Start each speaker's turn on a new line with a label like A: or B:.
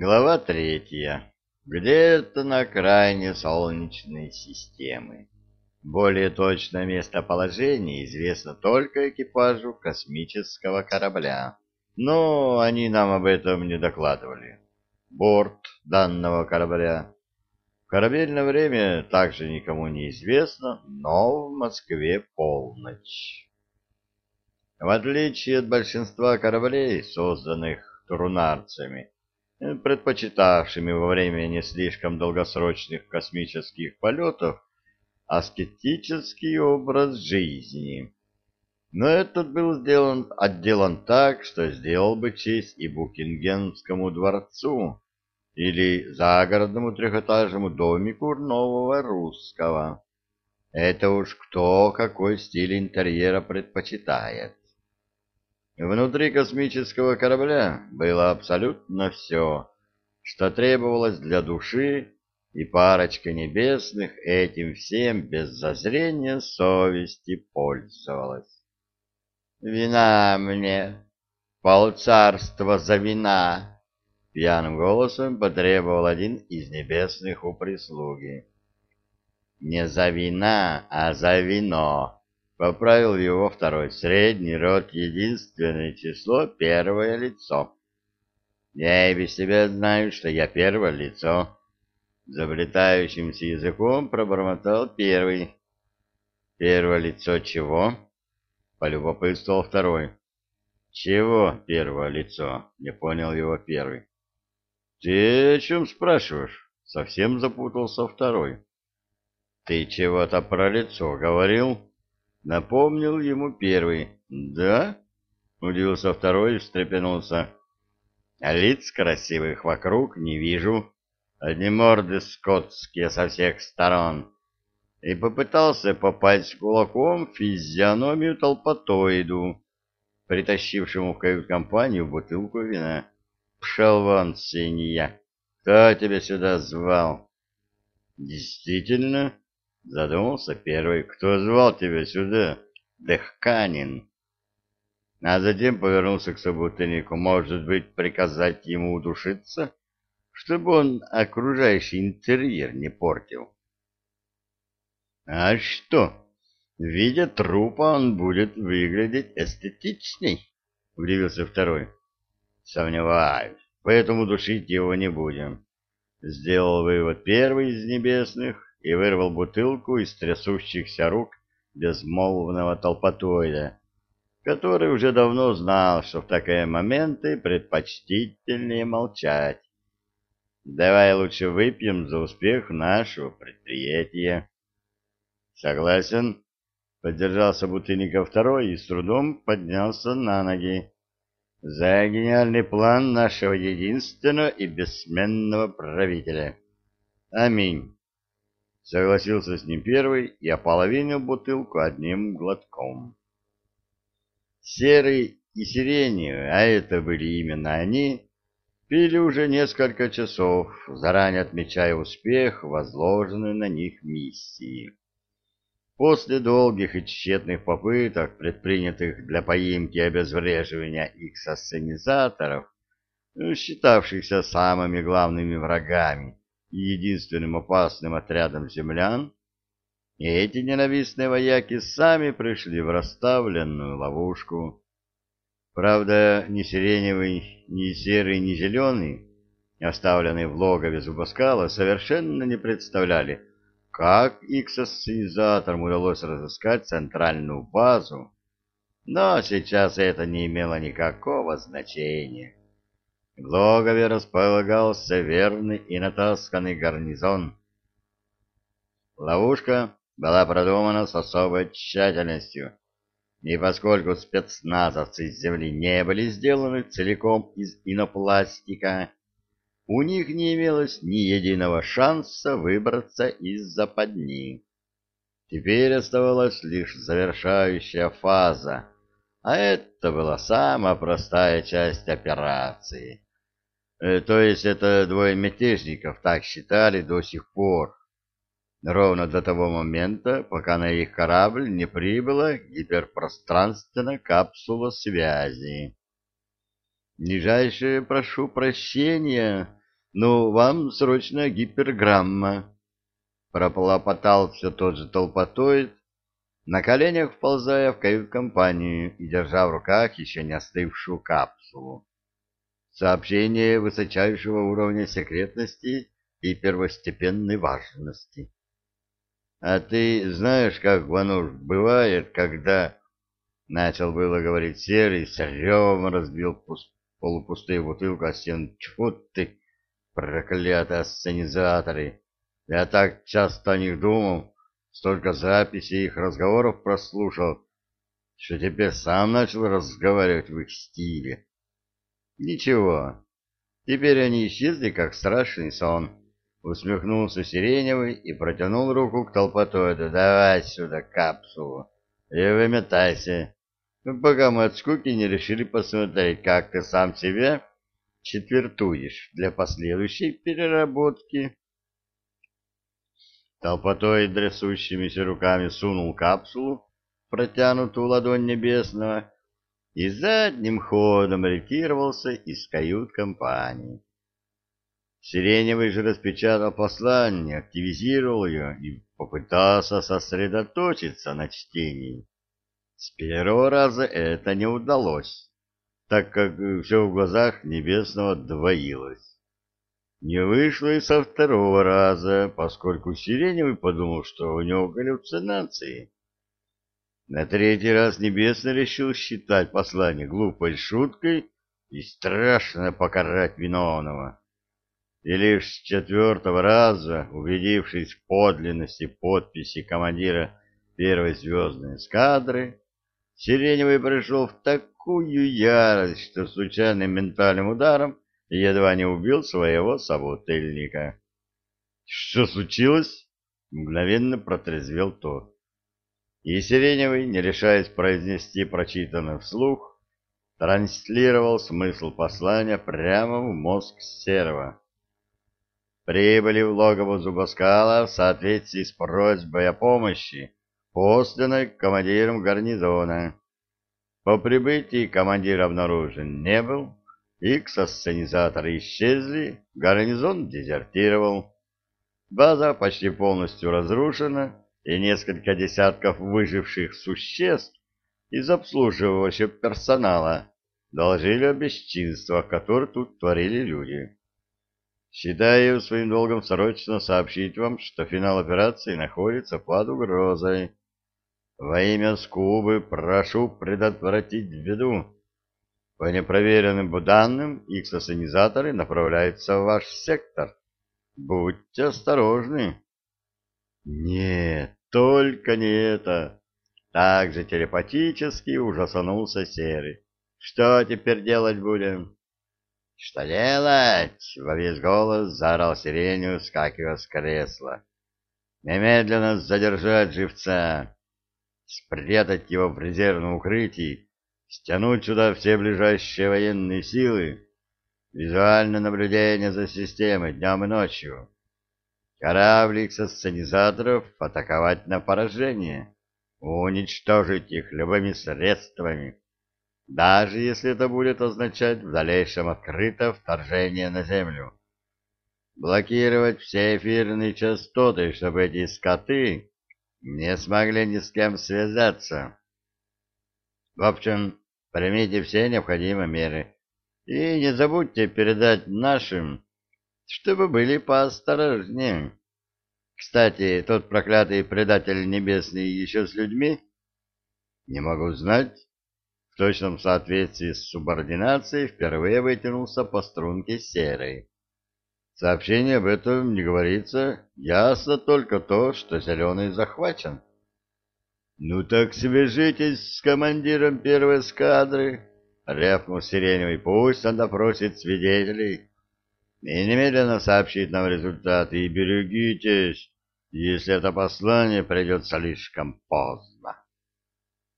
A: Глава третья. Где-то на окраине Солнечной системы. Более точное местоположение известно только экипажу космического корабля, но они нам об этом не докладывали. Борт данного корабля корабельное время также никому не известно, но в Москве полночь. В отличие от большинства кораблей, созданных трунарцами, предпочитавшими во время не слишком долгосрочных космических полетов аскетический образ жизни. Но этот был сделан, отделан так, что сделал бы честь и Букингемскому дворцу или загородному трехэтажному домику нового русского. Это уж кто какой стиль интерьера предпочитает. Внутри космического корабля было абсолютно все, что требовалось для души, и парочка небесных этим всем без зазрения совести пользовалась. «Вина мне, полцарства за вина!» — пьяным голосом потребовал один из небесных у прислуги. «Не за вина, а за вино!» Поправил его второй. Средний род, единственное число, первое лицо. Я и без себя знаю, что я первое лицо. Заблетающимся языком пробормотал первый. Первое лицо чего? Полюбопытствовал второй. Чего первое лицо? Не понял его первый. Ты о чем спрашиваешь? Совсем запутался второй. Ты чего-то про лицо говорил? Напомнил ему первый. «Да?» — удивился второй и встрепенулся. «А лиц красивых вокруг не вижу. Одни морды скотские со всех сторон». И попытался попасть кулаком в физиономию толпотоиду, притащившему в кают-компанию бутылку вина. «Пшел вон, свинья! Кто тебя сюда звал?» «Действительно?» Задумался первый. Кто звал тебя сюда? Дехканин. А затем повернулся к собутыльнику. Может быть, приказать ему удушиться, чтобы он окружающий интерьер не портил. А что? Видя трупа, он будет выглядеть эстетичней, удивился второй. Сомневаюсь, поэтому душить его не будем. Сделал вывод первый из небесных и вырвал бутылку из трясущихся рук безмолвного толпотоида, который уже давно знал, что в такие моменты предпочтительнее молчать. Давай лучше выпьем за успех нашего предприятия. Согласен, поддержался Бутыльников второй и с трудом поднялся на ноги. За гениальный план нашего единственного и бессменного правителя. Аминь. Согласился с ним первый и ополовинил бутылку одним глотком. Серый и сиреневый, а это были именно они, пили уже несколько часов, заранее отмечая успех, возложенный на них миссии. После долгих и тщетных попыток, предпринятых для поимки и обезвреживания их сосценизаторов, считавшихся самыми главными врагами единственным опасным отрядом землян, и эти ненавистные вояки сами пришли в расставленную ловушку. Правда, ни сиреневый, ни серый, ни зеленый, оставленные в логове Зубаскала, совершенно не представляли, как иксосцизаторам удалось разыскать центральную базу, но сейчас это не имело никакого значения. В логове располагался верный и натасканный гарнизон. Ловушка была продумана с особой тщательностью, и поскольку спецназовцы с земли не были сделаны целиком из инопластика, у них не имелось ни единого шанса выбраться из западни. Теперь оставалась лишь завершающая фаза, а это была самая простая часть операции. Э, то есть это двое мятежников так считали до сих пор. Ровно до того момента, пока на их корабль не прибыла гиперпространственная капсула связи. «Нижайшее прошу прощения, Ну, вам срочно гиперграмма. Проплопотал все тот же толпотоид, на коленях вползая в кают-компанию и держа в руках еще не остывшую капсулу. Сообщение высочайшего уровня секретности и первостепенной важности. А ты знаешь, как, Вануш, бывает, когда... Начал было говорить Серый, с ревом разбил пуст... полупустую бутылку о стену. Тьфу ты, проклятые сценизаторы! Я так часто о них думал, столько записей их разговоров прослушал, что теперь сам начал разговаривать в их стиле. Ничего, теперь они исчезли, как страшный сон. Усмехнулся Сиреневый и протянул руку к толпотоиду. «Давай сюда капсулу и выметайся, пока мы от скуки не решили посмотреть, как ты сам себя четвертуешь для последующей переработки». Толпотой трясущимися руками сунул капсулу, протянутую ладонь небесного, и задним ходом ретировался из кают-компании. Сиреневый же распечатал послание, активизировал ее и попытался сосредоточиться на чтении. С первого раза это не удалось, так как все в глазах небесного двоилось. Не вышло и со второго раза, поскольку Сиреневый подумал, что у него галлюцинации. На третий раз Небесный решил считать послание глупой шуткой и страшно покарать виновного. И лишь с четвертого раза, убедившись в подлинности подписи командира первой звездной эскадры, Сиреневый пришел в такую ярость, что случайным ментальным ударом едва не убил своего собутыльника. «Что случилось?» — мгновенно протрезвел тот. И Сиреневый, не решаясь произнести прочитанное вслух, транслировал смысл послания прямо в мозг Серого. Прибыли в логово Зубаскала в соответствии с просьбой о помощи, посланной командиром гарнизона. По прибытии командир обнаружен не был, Икс-ассенизаторы исчезли, гарнизон дезертировал. База почти полностью разрушена, и несколько десятков выживших существ из обслуживающего персонала доложили о бесчинствах, которые тут творили люди. Считаю своим долгом срочно сообщить вам, что финал операции находится под угрозой. Во имя Скубы прошу предотвратить беду. По непроверенным данным, иксосонизаторы направляются в ваш сектор. Будьте осторожны. Нет, только не это. Так же телепатически ужасанулся Серый. Что теперь делать будем? Что делать? Во весь голос заорал Сирению, скакивая с кресла. Немедленно задержать живца, спрятать его в резервном укрытии стянуть сюда все ближайшие военные силы, визуальное наблюдение за системой днем и ночью, кораблик со сценизаторов атаковать на поражение, уничтожить их любыми средствами, даже если это будет означать в дальнейшем открытое вторжение на Землю. Блокировать все эфирные частоты, чтобы эти скоты не смогли ни с кем связаться. В общем, примите все необходимые меры. И не забудьте передать нашим, чтобы были поосторожнее. Кстати, тот проклятый предатель небесный еще с людьми? Не могу знать. В точном соответствии с субординацией впервые вытянулся по струнке серой. Сообщение об этом не говорится. Ясно только то, что зеленый захвачен. «Ну так свяжитесь с командиром первой эскадры», — рявкнул Сиреневый, — «пусть он допросит свидетелей и немедленно сообщит нам результаты, и берегитесь, если это послание придет слишком поздно».